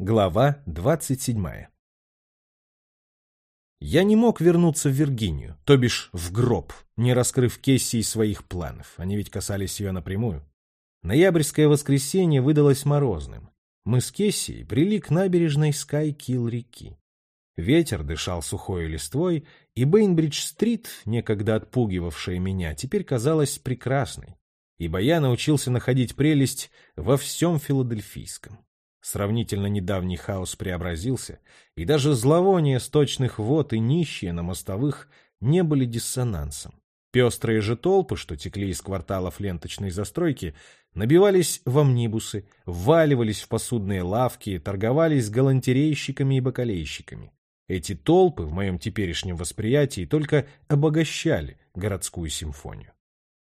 Глава 27 Я не мог вернуться в Виргинию, то бишь в гроб, не раскрыв Кессии своих планов, они ведь касались ее напрямую. Ноябрьское воскресенье выдалось морозным. Мы с Кессией брели к набережной Скайкилл реки. Ветер дышал сухой листвой, и Бейнбридж-стрит, некогда отпугивавшая меня, теперь казалась прекрасной, ибо я научился находить прелесть во всем филадельфийском. Сравнительно недавний хаос преобразился, и даже зловоние сточных вод и нищие на мостовых не были диссонансом. Пестрые же толпы, что текли из кварталов ленточной застройки, набивались в амнибусы, вваливались в посудные лавки, торговались с галантерейщиками и бакалейщиками. Эти толпы в моем теперешнем восприятии только обогащали городскую симфонию.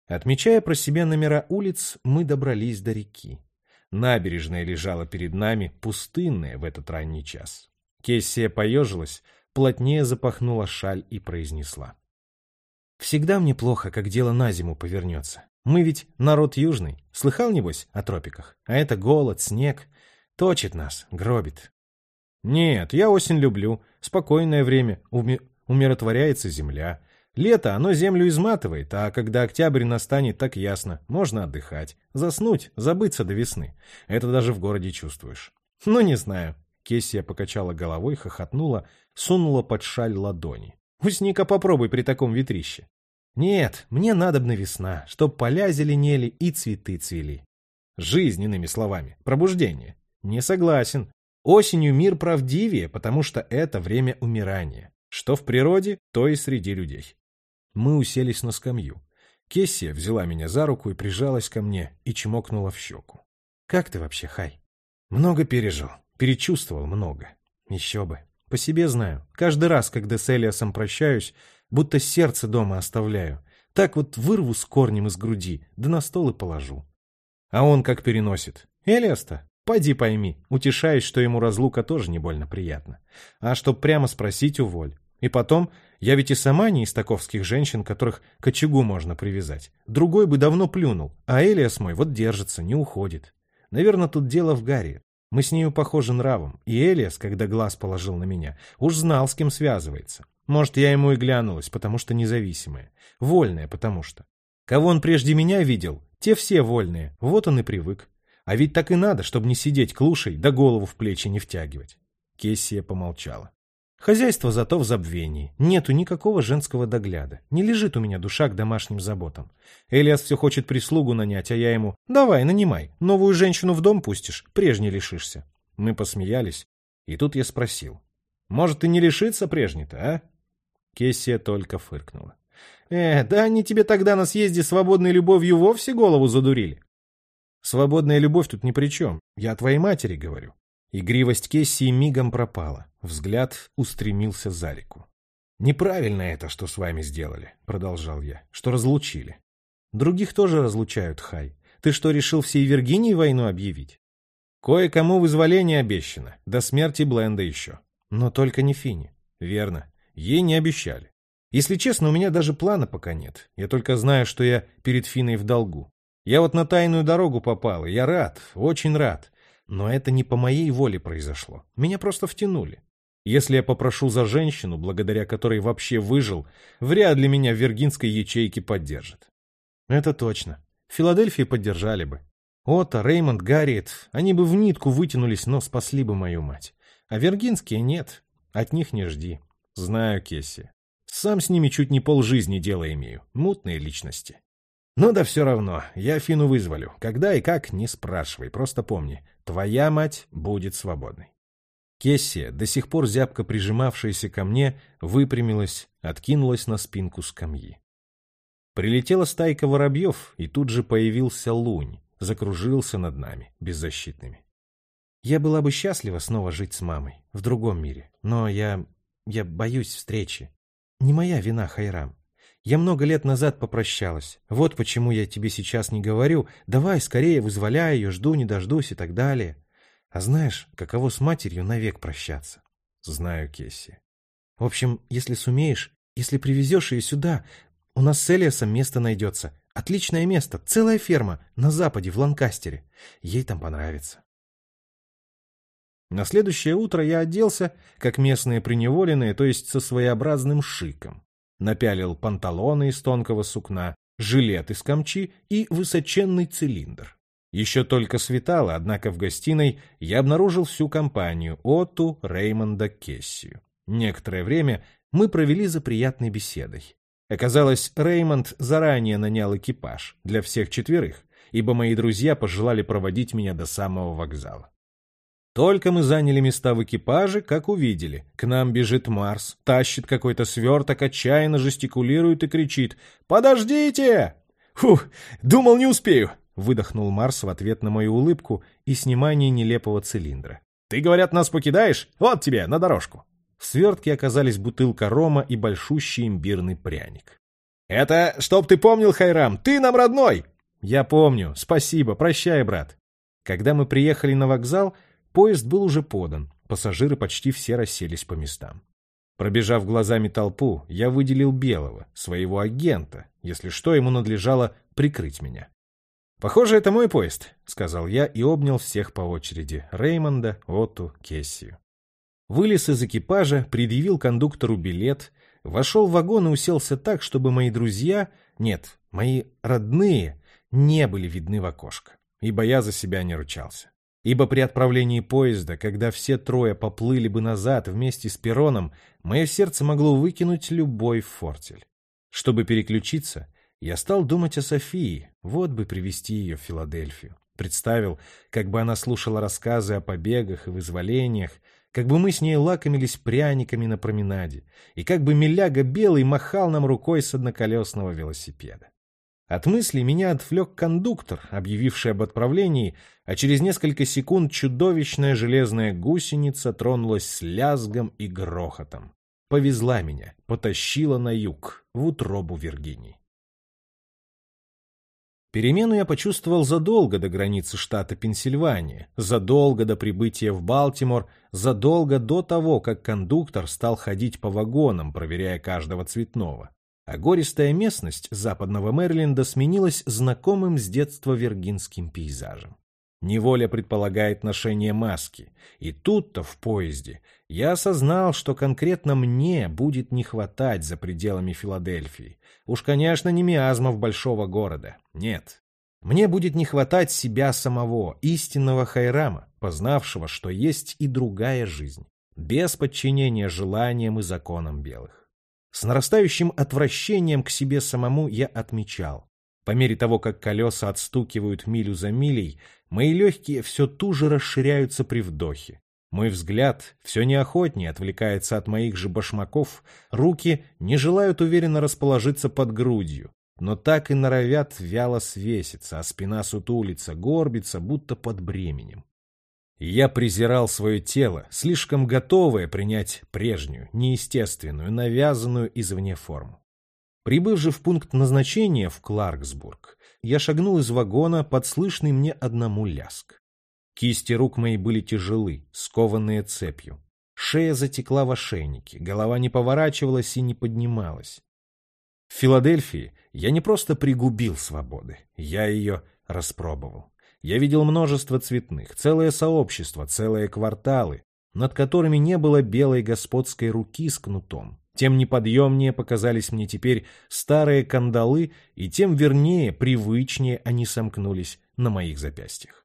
Отмечая про себя номера улиц, мы добрались до реки. Набережная лежала перед нами, пустынная в этот ранний час. Кессия поежилась, плотнее запахнула шаль и произнесла. «Всегда мне плохо, как дело на зиму повернется. Мы ведь народ южный. Слыхал, небось, о тропиках? А это голод, снег. Точит нас, гробит». «Нет, я осень люблю. Спокойное время. Уми... Умиротворяется земля. Лето, оно землю изматывает, а когда октябрь настанет, так ясно. Можно отдыхать, заснуть, забыться до весны. Это даже в городе чувствуешь. Ну, не знаю. Кессия покачала головой, хохотнула, сунула под шаль ладони. Усника попробуй при таком ветрище. Нет, мне надобна весна, чтоб поля зеленели и цветы цвели. Жизненными словами. Пробуждение. Не согласен. Осенью мир правдивее, потому что это время умирания. Что в природе, то и среди людей. Мы уселись на скамью. Кессия взяла меня за руку и прижалась ко мне и чмокнула в щеку. «Как ты вообще, Хай?» «Много пережил. Перечувствовал много. Еще бы. По себе знаю. Каждый раз, когда с Элиасом прощаюсь, будто сердце дома оставляю. Так вот вырву с корнем из груди, да на стол и положу. А он как переносит? Элиас-то? Пойди пойми, утешаюсь, что ему разлука тоже не больно приятна. А чтоб прямо спросить, уволь. И потом, я ведь и сама не из таковских женщин, которых к очагу можно привязать. Другой бы давно плюнул, а Элиас мой вот держится, не уходит. Наверное, тут дело в Гарри. Мы с нею похожи нравом, и Элиас, когда глаз положил на меня, уж знал, с кем связывается. Может, я ему и глянулась, потому что независимая. Вольная, потому что. Кого он прежде меня видел, те все вольные, вот он и привык. А ведь так и надо, чтобы не сидеть клушей, да голову в плечи не втягивать. Кессия помолчала. Хозяйство зато в забвении. Нету никакого женского догляда. Не лежит у меня душа к домашним заботам. Элиас все хочет прислугу нанять, а я ему «Давай, нанимай. Новую женщину в дом пустишь, прежней лишишься». Мы посмеялись, и тут я спросил. «Может, и не лишиться прежней-то, а?» Кессия только фыркнула. «Э, да они тебе тогда на съезде свободной любовью вовсе голову задурили». «Свободная любовь тут ни при чем. Я о твоей матери говорю». Игривость Кессии мигом пропала. Взгляд устремился за реку. «Неправильно это, что с вами сделали», — продолжал я, — «что разлучили. Других тоже разлучают, Хай. Ты что, решил всей Виргинии войну объявить? Кое-кому вызволение обещано, до смерти Бленда еще. Но только не Фини. Верно, ей не обещали. Если честно, у меня даже плана пока нет. Я только знаю, что я перед Финой в долгу. Я вот на тайную дорогу попал, и я рад, очень рад. Но это не по моей воле произошло. Меня просто втянули. Если я попрошу за женщину, благодаря которой вообще выжил, вряд ли меня в виргинской ячейке поддержат. Это точно. В Филадельфии поддержали бы. Отто, Реймонд, Гарриет, они бы в нитку вытянулись, но спасли бы мою мать. А виргинские нет. От них не жди. Знаю, Кесси. Сам с ними чуть не полжизни дела имею. Мутные личности. Ну да все равно, я Фину вызволю. Когда и как, не спрашивай, просто помни, твоя мать будет свободной. Кессия, до сих пор зябко прижимавшаяся ко мне, выпрямилась, откинулась на спинку скамьи. Прилетела стайка воробьев, и тут же появился лунь, закружился над нами, беззащитными. Я была бы счастлива снова жить с мамой, в другом мире, но я... я боюсь встречи. Не моя вина, Хайрам. Я много лет назад попрощалась. Вот почему я тебе сейчас не говорю. Давай скорее вызволяй ее, жду, не дождусь и так далее. А знаешь, каково с матерью навек прощаться? Знаю, Кесси. В общем, если сумеешь, если привезешь ее сюда, у нас с Элиасом место найдется. Отличное место, целая ферма на западе, в Ланкастере. Ей там понравится. На следующее утро я оделся, как местные преневоленные, то есть со своеобразным шиком. Напялил панталоны из тонкого сукна, жилет из камчи и высоченный цилиндр. Еще только светало, однако в гостиной я обнаружил всю компанию — Оту, Реймонда, Кессию. Некоторое время мы провели за приятной беседой. Оказалось, Реймонд заранее нанял экипаж для всех четверых, ибо мои друзья пожелали проводить меня до самого вокзала. Только мы заняли места в экипаже, как увидели. К нам бежит Марс, тащит какой-то сверток, отчаянно жестикулирует и кричит «Подождите!» «Фух, думал, не успею!» Выдохнул Марс в ответ на мою улыбку и снимание нелепого цилиндра. «Ты, говорят, нас покидаешь? Вот тебе, на дорожку!» В свертке оказались бутылка рома и большущий имбирный пряник. «Это, чтоб ты помнил, Хайрам, ты нам родной!» «Я помню. Спасибо. Прощай, брат». Когда мы приехали на вокзал, поезд был уже подан. Пассажиры почти все расселись по местам. Пробежав глазами толпу, я выделил Белого, своего агента, если что, ему надлежало прикрыть меня. «Похоже, это мой поезд», — сказал я и обнял всех по очереди — Реймонда, Отту, Кессию. Вылез из экипажа, предъявил кондуктору билет, вошел в вагон и уселся так, чтобы мои друзья, нет, мои родные, не были видны в окошко, ибо я за себя не ручался. Ибо при отправлении поезда, когда все трое поплыли бы назад вместе с перроном, мое сердце могло выкинуть любой фортель. Чтобы переключиться, я стал думать о Софии, вот бы привести ее в Филадельфию. Представил, как бы она слушала рассказы о побегах и вызволениях, как бы мы с ней лакомились пряниками на променаде, и как бы Миляга Белый махал нам рукой с одноколесного велосипеда. От мысли меня отвлек кондуктор, объявивший об отправлении, а через несколько секунд чудовищная железная гусеница тронулась с лязгом и грохотом. Повезла меня, потащила на юг, в утробу Виргинии. Перемену я почувствовал задолго до границы штата Пенсильвания, задолго до прибытия в Балтимор, задолго до того, как кондуктор стал ходить по вагонам, проверяя каждого цветного. А гористая местность западного Мэриленда сменилась знакомым с детства виргинским пейзажем. Неволя предполагает ношение маски. И тут-то, в поезде, я осознал, что конкретно мне будет не хватать за пределами Филадельфии. Уж, конечно, не миазмов большого города. Нет. Мне будет не хватать себя самого, истинного Хайрама, познавшего, что есть и другая жизнь, без подчинения желаниям и законам белых. С нарастающим отвращением к себе самому я отмечал. По мере того, как колеса отстукивают милю за милей, Мои легкие все туже расширяются при вдохе. Мой взгляд все неохотнее отвлекается от моих же башмаков, руки не желают уверенно расположиться под грудью, но так и норовят вяло свеситься, а спина сутулится, горбится, будто под бременем. Я презирал свое тело, слишком готовое принять прежнюю, неестественную, навязанную извне форму. Прибыв же в пункт назначения в Кларксбург, я шагнул из вагона под слышный мне одному ляск. Кисти рук мои были тяжелы, скованные цепью. Шея затекла в ошейнике, голова не поворачивалась и не поднималась. В Филадельфии я не просто пригубил свободы, я ее распробовал. Я видел множество цветных, целое сообщество, целые кварталы, над которыми не было белой господской руки с кнутом, тем неподъемнее показались мне теперь старые кандалы, и тем вернее, привычнее они сомкнулись на моих запястьях.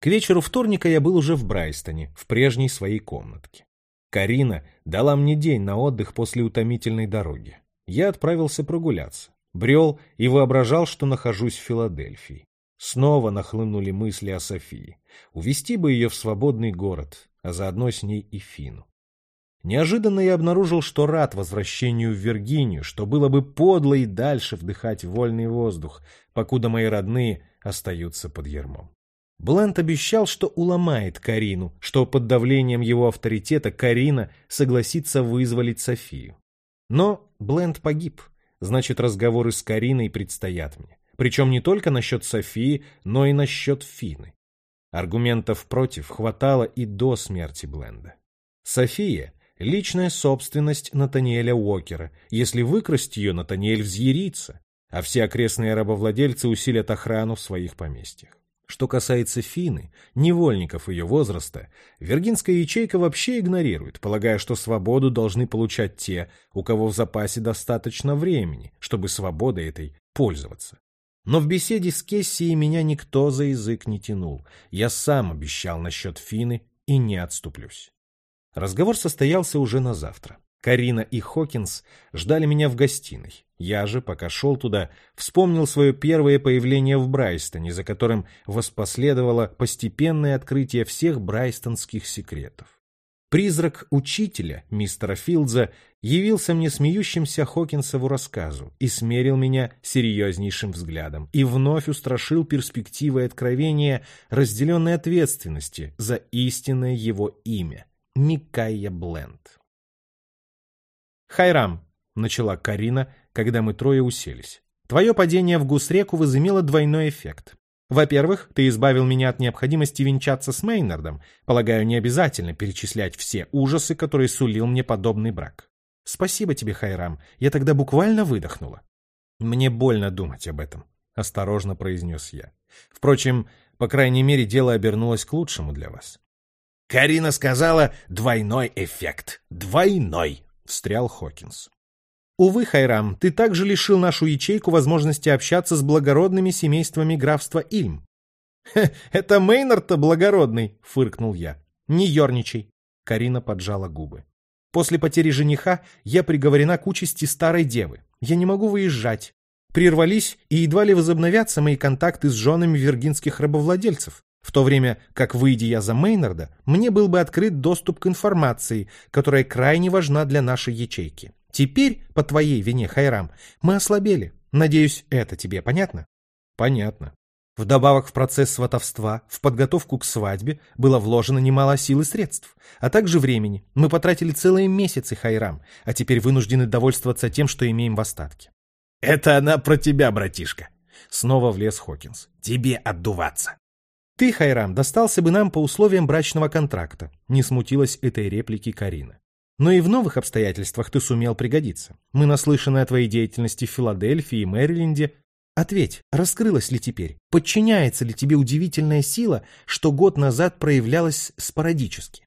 К вечеру вторника я был уже в Брайстоне, в прежней своей комнатке. Карина дала мне день на отдых после утомительной дороги. Я отправился прогуляться, брел и воображал, что нахожусь в Филадельфии. Снова нахлынули мысли о Софии. Увести бы ее в свободный город, а заодно с ней и Фину. Неожиданно я обнаружил, что рад возвращению в Виргинию, что было бы подло и дальше вдыхать вольный воздух, покуда мои родные остаются под ермом. Блант обещал, что уломает Карину, что под давлением его авторитета Карина согласится вызволить Софию. Но Бленд погиб, значит, разговоры с Кариной предстоят мне. Причем не только насчет Софии, но и насчет Фины. Аргументов против хватало и до смерти Бленда. София личная собственность Натаниэля Уокера. Если выкрасть ее, Натаниэль взъярится, а все окрестные рабовладельцы усилят охрану в своих поместьях. Что касается Фины, невольников ее возраста, виргинская ячейка вообще игнорирует, полагая, что свободу должны получать те, у кого в запасе достаточно времени, чтобы свободой этой пользоваться. Но в беседе с Кессией меня никто за язык не тянул. Я сам обещал насчет Фины и не отступлюсь. Разговор состоялся уже на завтра. Карина и Хокинс ждали меня в гостиной. Я же, пока шел туда, вспомнил свое первое появление в Брайстоне, за которым воспоследовало постепенное открытие всех брайстонских секретов. Призрак учителя, мистера Филдза, явился мне смеющимся Хокинсову рассказу и смерил меня серьезнейшим взглядом и вновь устрашил перспективой откровения разделенной ответственности за истинное его имя — Микайя Бленд. «Хайрам», — начала Карина, когда мы трое уселись. «Твое падение в Гусреку возымело двойной эффект. Во-первых, ты избавил меня от необходимости венчаться с Мейнардом. Полагаю, не обязательно перечислять все ужасы, которые сулил мне подобный брак. Спасибо тебе, Хайрам. Я тогда буквально выдохнула. Мне больно думать об этом, осторожно произнес я. Впрочем, по крайней мере, дело обернулось к лучшему для вас. Карина сказала «двойной эффект». Двойной, встрял Хокинс. Увы, Хайрам, ты также лишил нашу ячейку возможности общаться с благородными семействами графства Ильм. это Мейнард-то благородный, фыркнул я. Не ерничай. Карина поджала губы. После потери жениха я приговорена к участи старой девы. Я не могу выезжать. Прервались и едва ли возобновятся мои контакты с женами виргинских рабовладельцев, в то время как, выйдя я за Мейнарда, мне был бы открыт доступ к информации, которая крайне важна для нашей ячейки. Теперь, по твоей вине, Хайрам, мы ослабели. Надеюсь, это тебе понятно? Понятно. Вдобавок в процесс сватовства, в подготовку к свадьбе было вложено немало сил и средств, а также времени. Мы потратили целые месяцы, Хайрам, а теперь вынуждены довольствоваться тем, что имеем в остатке. «Это она про тебя, братишка!» Снова влез Хокинс. «Тебе отдуваться!» «Ты, Хайрам, достался бы нам по условиям брачного контракта», не смутилась этой реплики Карина. Но и в новых обстоятельствах ты сумел пригодиться. Мы наслышаны о твоей деятельности в Филадельфии и Мэриленде. Ответь, раскрылась ли теперь? Подчиняется ли тебе удивительная сила, что год назад проявлялась спорадически?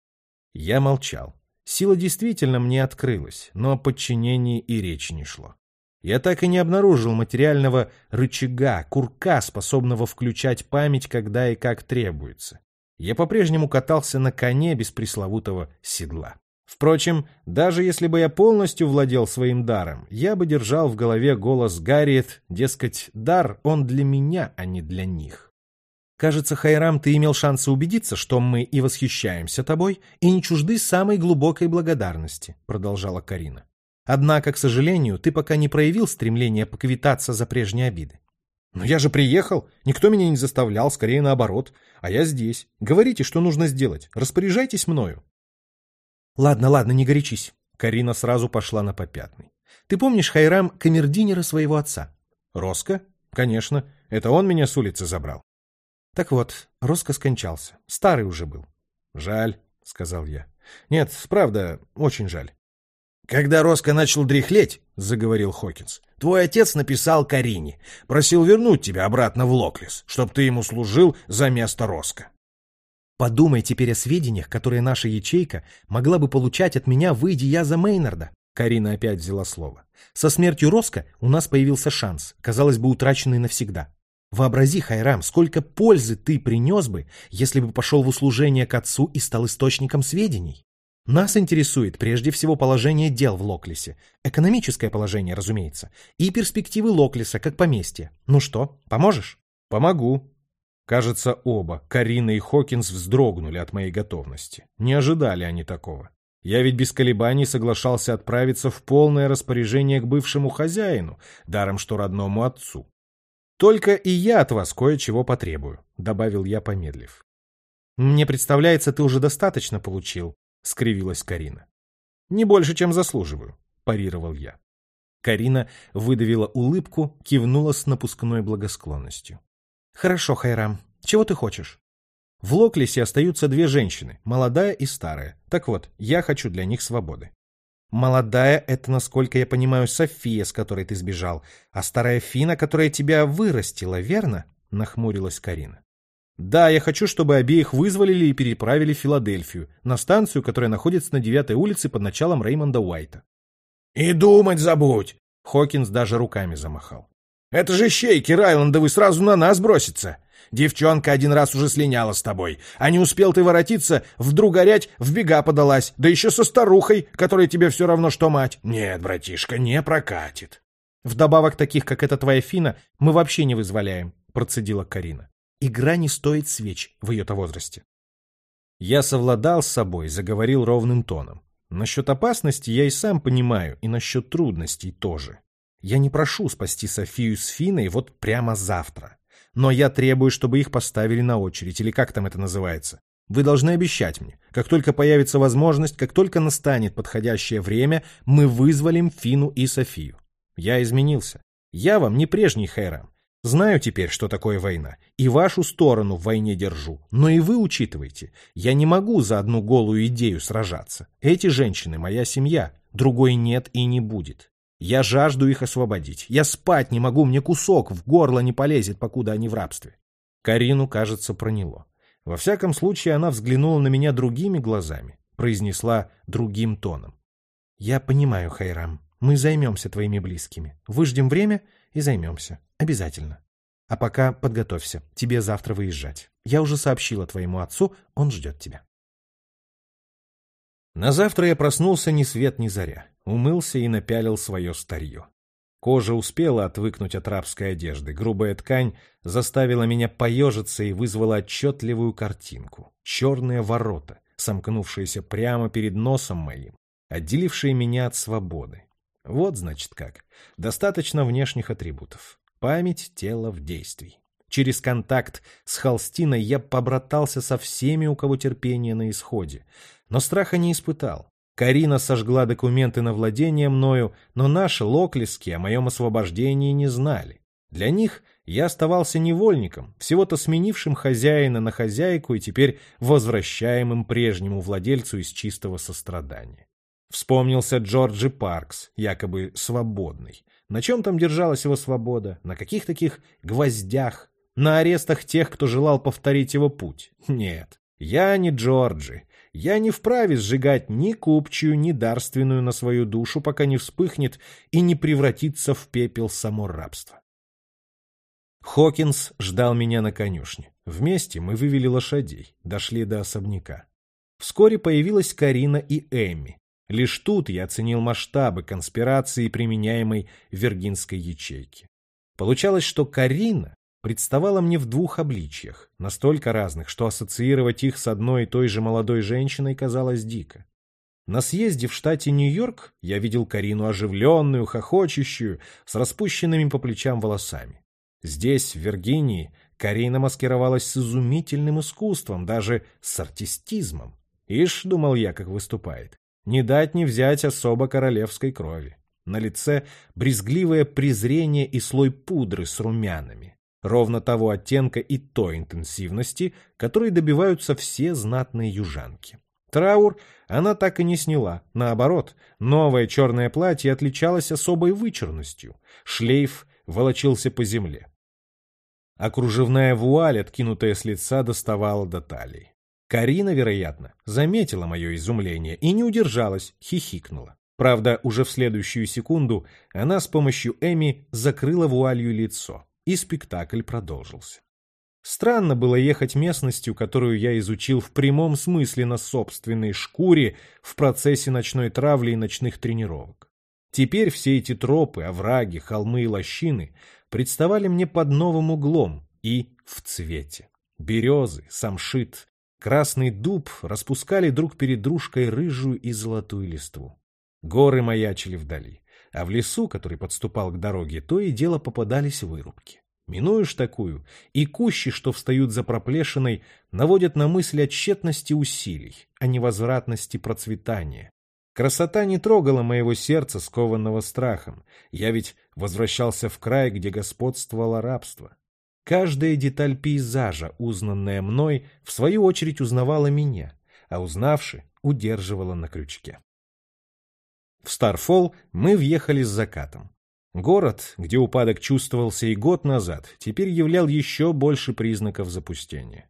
Я молчал. Сила действительно мне открылась, но о подчинении и речи не шло. Я так и не обнаружил материального рычага, курка, способного включать память, когда и как требуется. Я по-прежнему катался на коне без пресловутого седла. Впрочем, даже если бы я полностью владел своим даром, я бы держал в голове голос Гарриет, дескать, дар он для меня, а не для них. Кажется, Хайрам, ты имел шансы убедиться, что мы и восхищаемся тобой, и не чужды самой глубокой благодарности, продолжала Карина. Однако, к сожалению, ты пока не проявил стремления поквитаться за прежние обиды. Но я же приехал, никто меня не заставлял, скорее наоборот, а я здесь. Говорите, что нужно сделать, распоряжайтесь мною. Ладно, ладно, не горячись. Карина сразу пошла на попятный. Ты помнишь, Хайрам, камердинера своего отца? Роско? Конечно. Это он меня с улицы забрал. Так вот, Роско скончался. Старый уже был. Жаль, сказал я. Нет, правда, очень жаль. Когда Роско начал дряхлеть, заговорил Хокинс, твой отец написал Карине, просил вернуть тебя обратно в Локлис, чтоб ты ему служил за место Роско. Подумай теперь о сведениях, которые наша ячейка могла бы получать от меня, выйдя я за Мейнарда. Карина опять взяла слово. Со смертью Роско у нас появился шанс, казалось бы, утраченный навсегда. Вообрази, Хайрам, сколько пользы ты принес бы, если бы пошел в услужение к отцу и стал источником сведений. Нас интересует прежде всего положение дел в Локлисе, экономическое положение, разумеется, и перспективы Локлиса как поместья. Ну что, поможешь? Помогу, Кажется, оба, Карина и Хокинс, вздрогнули от моей готовности. Не ожидали они такого. Я ведь без колебаний соглашался отправиться в полное распоряжение к бывшему хозяину, даром что родному отцу. «Только и я от вас кое-чего потребую», — добавил я, помедлив. «Мне представляется, ты уже достаточно получил», — скривилась Карина. «Не больше, чем заслуживаю», — парировал я. Карина выдавила улыбку, кивнула с напускной благосклонностью. Хорошо, Хайрам. Чего ты хочешь? В Локлисе остаются две женщины, молодая и старая. Так вот, я хочу для них свободы. Молодая — это, насколько я понимаю, София, с которой ты сбежал, а старая Фина, которая тебя вырастила, верно? Нахмурилась Карина. Да, я хочу, чтобы обеих вызволили и переправили в Филадельфию, на станцию, которая находится на девятой улице под началом Реймонда Уайта. И думать забудь! Хокинс даже руками замахал. Это же щейки Райландовы сразу на нас бросятся. Девчонка один раз уже слиняла с тобой, а не успел ты воротиться, вдруг горять в бега подалась, да еще со старухой, которая тебе все равно что мать. Нет, братишка, не прокатит. Вдобавок таких, как эта твоя Фина, мы вообще не вызволяем, процедила Карина. Игра не стоит свеч в ее-то возрасте. Я совладал с собой, заговорил ровным тоном. Насчет опасности я и сам понимаю, и насчет трудностей тоже. Я не прошу спасти Софию с Финой вот прямо завтра но я требую, чтобы их поставили на очередь, или как там это называется. Вы должны обещать мне, как только появится возможность, как только настанет подходящее время, мы вызволим Фину и Софию. Я изменился. Я вам не прежний Хайрам. Знаю теперь, что такое война, и вашу сторону в войне держу, но и вы учитывайте. Я не могу за одну голую идею сражаться. Эти женщины — моя семья, другой нет и не будет. Я жажду их освободить. Я спать не могу, мне кусок в горло не полезет, покуда они в рабстве. Карину, кажется, проняло. Во всяком случае, она взглянула на меня другими глазами, произнесла другим тоном. «Я понимаю, Хайрам, мы займемся твоими близкими. Выждем время и займемся. Обязательно. А пока подготовься, тебе завтра выезжать. Я уже сообщила твоему отцу, он ждет тебя». На завтра я проснулся ни свет ни заря умылся и напялил свое старье. Кожа успела отвыкнуть от рабской одежды, грубая ткань заставила меня поежиться и вызвала отчетливую картинку. Черные ворота, сомкнувшиеся прямо перед носом моим, отделившие меня от свободы. Вот, значит, как. Достаточно внешних атрибутов. Память тела в действии. Через контакт с холстиной я побратался со всеми, у кого терпение на исходе, но страха не испытал. Карина сожгла документы на владение мною, но наши локлиски о моем освобождении не знали. Для них я оставался невольником, всего-то сменившим хозяина на хозяйку и теперь возвращаемым прежнему владельцу из чистого сострадания. Вспомнился Джорджи Паркс, якобы свободный. На чем там держалась его свобода? На каких таких гвоздях? На арестах тех, кто желал повторить его путь? Нет, я не Джорджи, я не вправе сжигать ни купчую, ни дарственную на свою душу, пока не вспыхнет и не превратится в пепел само рабство. Хокинс ждал меня на конюшне. Вместе мы вывели лошадей, дошли до особняка. Вскоре появилась Карина и Эми. Лишь тут я оценил масштабы конспирации, применяемой в виргинской ячейке. Получалось, что Карина представала мне в двух обличьях, настолько разных, что ассоциировать их с одной и той же молодой женщиной казалось дико. На съезде в штате Нью-Йорк я видел Карину оживленную, хохочущую, с распущенными по плечам волосами. Здесь, в Виргинии, Карина маскировалась с изумительным искусством, даже с артистизмом. Ишь, думал я, как выступает. Не дать не взять особо королевской крови. На лице брезгливое презрение и слой пудры с румянами ровно того оттенка и той интенсивности, которой добиваются все знатные южанки. Траур она так и не сняла. Наоборот, новое черное платье отличалось особой вычурностью. Шлейф волочился по земле. А кружевная вуаль, откинутая с лица, доставала до талии. Карина, вероятно, заметила мое изумление и не удержалась, хихикнула. Правда, уже в следующую секунду она с помощью Эми закрыла вуалью лицо и спектакль продолжился. Странно было ехать местностью, которую я изучил в прямом смысле на собственной шкуре в процессе ночной травли и ночных тренировок. Теперь все эти тропы, овраги, холмы и лощины представали мне под новым углом и в цвете. Березы, самшит, красный дуб распускали друг перед дружкой рыжую и золотую листву. Горы маячили вдали а в лесу, который подступал к дороге, то и дело попадались вырубки. Минуешь такую, и кущи, что встают за проплешиной, наводят на мысль о тщетности усилий, о невозвратности процветания. Красота не трогала моего сердца, скованного страхом. Я ведь возвращался в край, где господствовало рабство. Каждая деталь пейзажа, узнанная мной, в свою очередь узнавала меня, а узнавши, удерживала на крючке. В Старфол мы въехали с закатом. Город, где упадок чувствовался и год назад, теперь являл еще больше признаков запустения.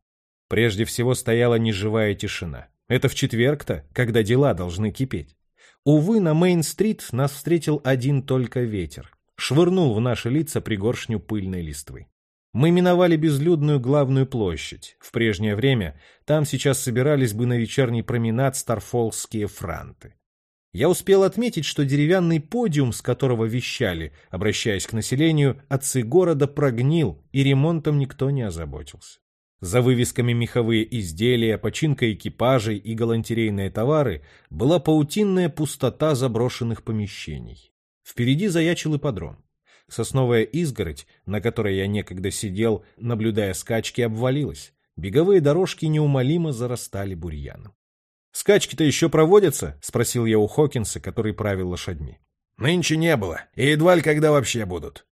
Прежде всего стояла неживая тишина. Это в четверг-то, когда дела должны кипеть. Увы, на Мейн-стрит нас встретил один только ветер. Швырнул в наши лица пригоршню пыльной листвы. Мы миновали безлюдную главную площадь. В прежнее время там сейчас собирались бы на вечерний променад старфолские франты. Я успел отметить, что деревянный подиум, с которого вещали, обращаясь к населению, отцы города прогнил, и ремонтом никто не озаботился. За вывесками меховые изделия, починка экипажей и галантерейные товары была паутинная пустота заброшенных помещений. Впереди заячил ипподром. Сосновая изгородь, на которой я некогда сидел, наблюдая скачки, обвалилась. Беговые дорожки неумолимо зарастали бурьяном. «Скачки-то еще проводятся?» — спросил я у Хокинса, который правил лошадьми. «Нынче не было, и едва ли когда вообще будут».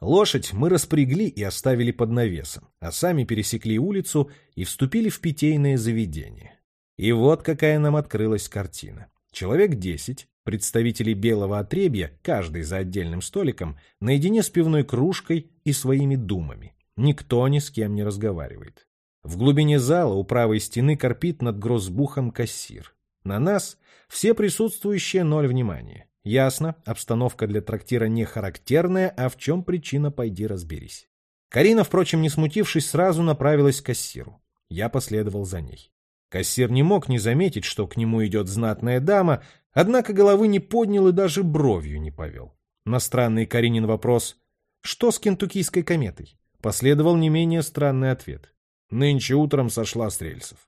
Лошадь мы распрягли и оставили под навесом, а сами пересекли улицу и вступили в питейное заведение. И вот какая нам открылась картина. Человек десять, представителей белого отребья, каждый за отдельным столиком, наедине с пивной кружкой и своими думами. Никто ни с кем не разговаривает. В глубине зала у правой стены корпит над гроссбухом кассир. На нас все присутствующие ноль внимания. Ясно, обстановка для трактира не характерная, а в чем причина, пойди разберись. Карина, впрочем, не смутившись, сразу направилась к кассиру. Я последовал за ней. Кассир не мог не заметить, что к нему идет знатная дама, однако головы не поднял и даже бровью не повел. На странный Каринин вопрос «Что с кентуккийской кометой?» последовал не менее странный ответ. Нынче утром сошла с рельсов.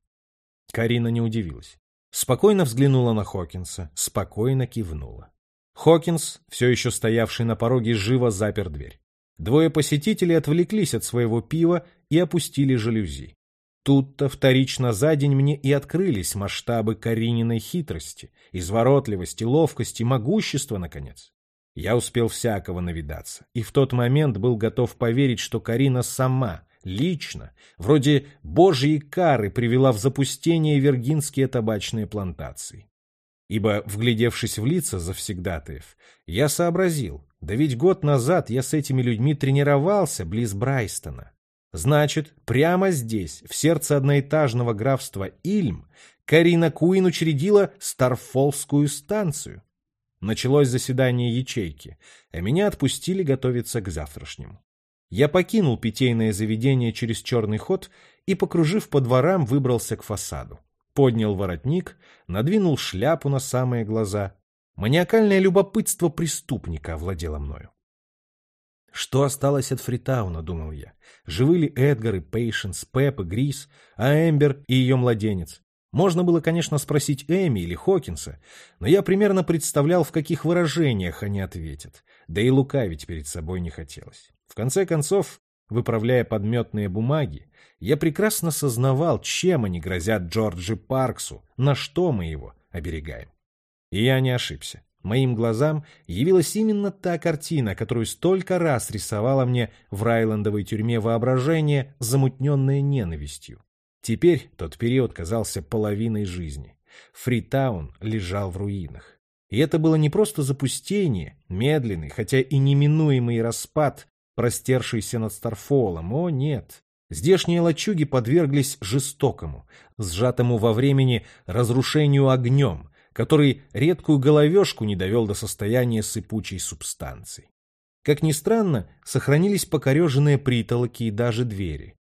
Карина не удивилась. Спокойно взглянула на Хокинса, спокойно кивнула. Хокинс, все еще стоявший на пороге, живо запер дверь. Двое посетителей отвлеклись от своего пива и опустили жалюзи. Тут-то вторично за день мне и открылись масштабы Карининой хитрости, изворотливости, ловкости, могущества, наконец. Я успел всякого навидаться, и в тот момент был готов поверить, что Карина сама, лично, вроде божьей кары привела в запустение виргинские табачные плантации. Ибо, вглядевшись в лица завсегдатаев, я сообразил, да ведь год назад я с этими людьми тренировался близ Брайстона. Значит, прямо здесь, в сердце одноэтажного графства Ильм, Карина Куин учредила Старфолскую станцию. Началось заседание ячейки, а меня отпустили готовиться к завтрашнему. Я покинул питейное заведение через черный ход и, покружив по дворам, выбрался к фасаду. Поднял воротник, надвинул шляпу на самые глаза. Маниакальное любопытство преступника овладело мною. Что осталось от Фритауна, думал я. Живы ли Эдгар и Пейшенс, Пеп и Грис, а Эмбер и ее младенец? Можно было, конечно, спросить Эми или Хокинса, но я примерно представлял, в каких выражениях они ответят, да и лукавить перед собой не хотелось. В конце концов, выправляя подметные бумаги, я прекрасно сознавал, чем они грозят Джорджи Парксу, на что мы его оберегаем. И я не ошибся. Моим глазам явилась именно та картина, которую столько раз рисовала мне в Райландовой тюрьме воображение, замутненное ненавистью. Теперь тот период казался половиной жизни. Фритаун лежал в руинах. И это было не просто запустение, медленный, хотя и неминуемый распад, простершийся над Старфолом. О, нет. Здешние лачуги подверглись жестокому, сжатому во времени разрушению огнем, который редкую головешку не довел до состояния сыпучей субстанции. Как ни странно, сохранились покореженные притолоки и даже двери.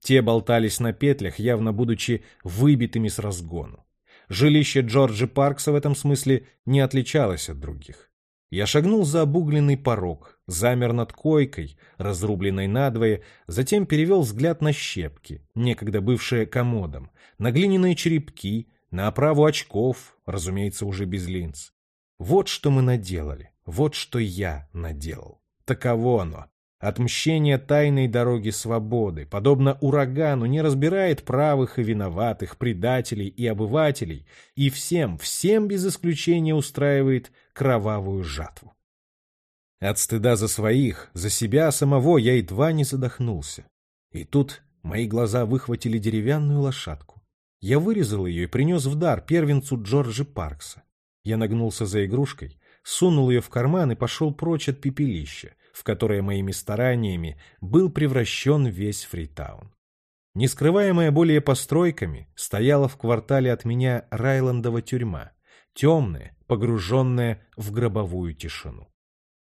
Те болтались на петлях, явно будучи выбитыми с разгону. Жилище Джорджи Паркса в этом смысле не отличалось от других. Я шагнул за обугленный порог, замер над койкой, разрубленной надвое, затем перевел взгляд на щепки, некогда бывшие комодом, на глиняные черепки, на оправу очков, разумеется, уже без линз. Вот что мы наделали, вот что я наделал. Таково оно, Отмщение тайной дороги свободы, подобно урагану, не разбирает правых и виноватых, предателей и обывателей, и всем, всем без исключения устраивает кровавую жатву. От стыда за своих, за себя самого я едва не задохнулся. И тут мои глаза выхватили деревянную лошадку. Я вырезал ее и принес в дар первенцу Джорджи Паркса. Я нагнулся за игрушкой, сунул ее в карман и пошел прочь от пепелища, в которое моими стараниями был превращен весь Фритаун. Не скрываемая более постройками, стояла в квартале от меня Райландова тюрьма, темная, погруженная в гробовую тишину.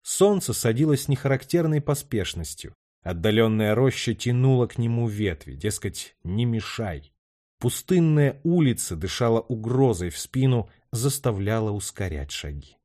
Солнце садилось с нехарактерной поспешностью, отдаленная роща тянула к нему ветви, дескать, не мешай. Пустынная улица дышала угрозой в спину, заставляла ускорять шаги.